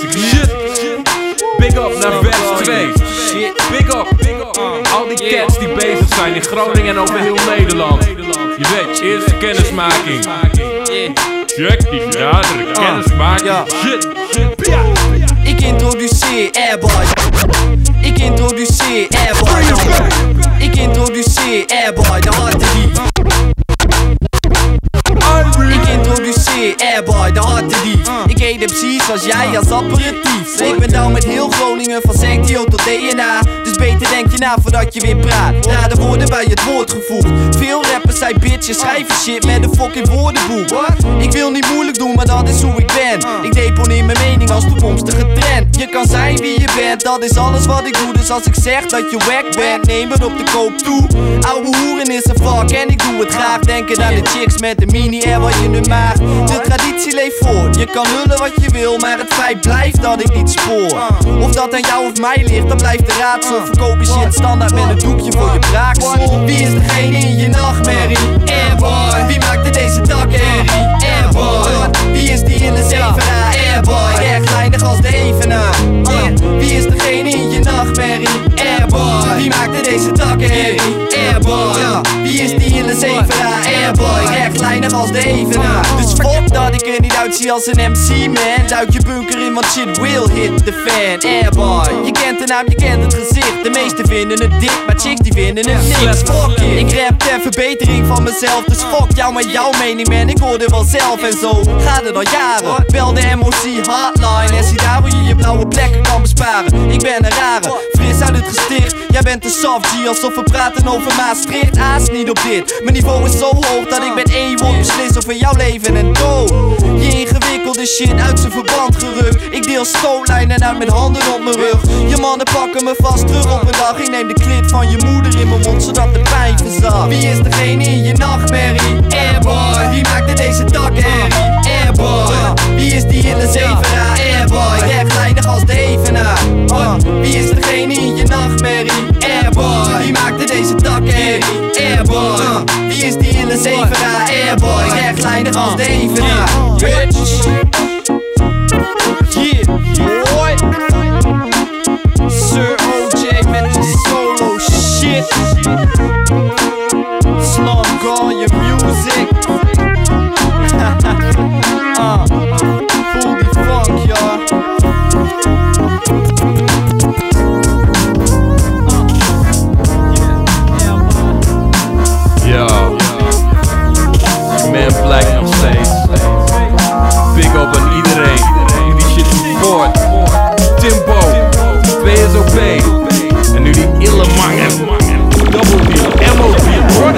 classic shit. Big up naar vers 2. Big up. Al die cats die bezig zijn in Groningen en over heel Nederland. Je weet, eerste kennismaking. Check die nadruk, kennismaking. Shit. Ik introduceer Airboy. Ik introduceer Airboy. Ik introduceer Airboy, de harte dief. Ik introduceer Airboy, de harte als jij als aperitief. Ik ben down met heel Groningen, van Sanctio tot DNA. Dus beter denk je na voordat je weer praat. Na de woorden bij het woord gevoegd. Veel rappers zijn bitches, schrijven shit met een fucking woordenboek. Ik wil niet moeilijk doen, maar dat is hoe ik ben. Dat is alles wat ik doe. Dus als ik zeg dat je wack bent, neem het op de koop toe. Oude hoeren is een fuck en ik doe het graag. Denken aan de chicks met de mini-air wat je nu maakt. De traditie leeft voort, je kan lullen wat je wil, maar het feit blijft dat ik niet spoor. Of dat aan jou of mij ligt, dat blijft de raadsel. Verkoop je shit standaard met een doekje voor je braaksel. Wie is degene in je nachtmerrie? Airboy. Wie maakte deze takherrie? Airboy. Wie is die in de zevenaar? Airboy. Airboy. Wie maakte deze takherrie? Airboy. Wie is die in de zevenaar? Airboy. Weinig als de evenaar. Dus fuck dat ik er niet uitzie als een MC man. Duik je bunker in, want shit will hit the fan. Airboy. Je kent de naam, je kent het gezicht. De meesten vinden het dik, maar chicks die vinden het niks. Fuck it. Ik rap ter verbetering van mezelf. Dus fuck jou met jouw mening man. Ik hoor er wel zelf en zo gaat het al jaren. Bel de MOC hotline en zie daar waar je je blauwe plekken kan besparen. Ik ben een rare, Jij bent een soft G, alsof we praten over Maastricht. Aas niet op dit. Mijn niveau is zo hoog dat ik met één woord beslis over jouw leven en dood. Je ingewikkelde shit uit zijn verband gerukt. Ik deel stootlijnen uit met handen op mijn rug. Je mannen pakken me vast terug op een dag. Ik neem de klit van je moeder in mijn mond zodat de pijn verzacht. Wie is degene in je nachtmerrie? Airboy. Wie maakte deze takherrie? Rechtlijnig als de evenaar. Bitch. Yeah, boy. Sir OJ met de solo shit. Slum Gone, your music. uh,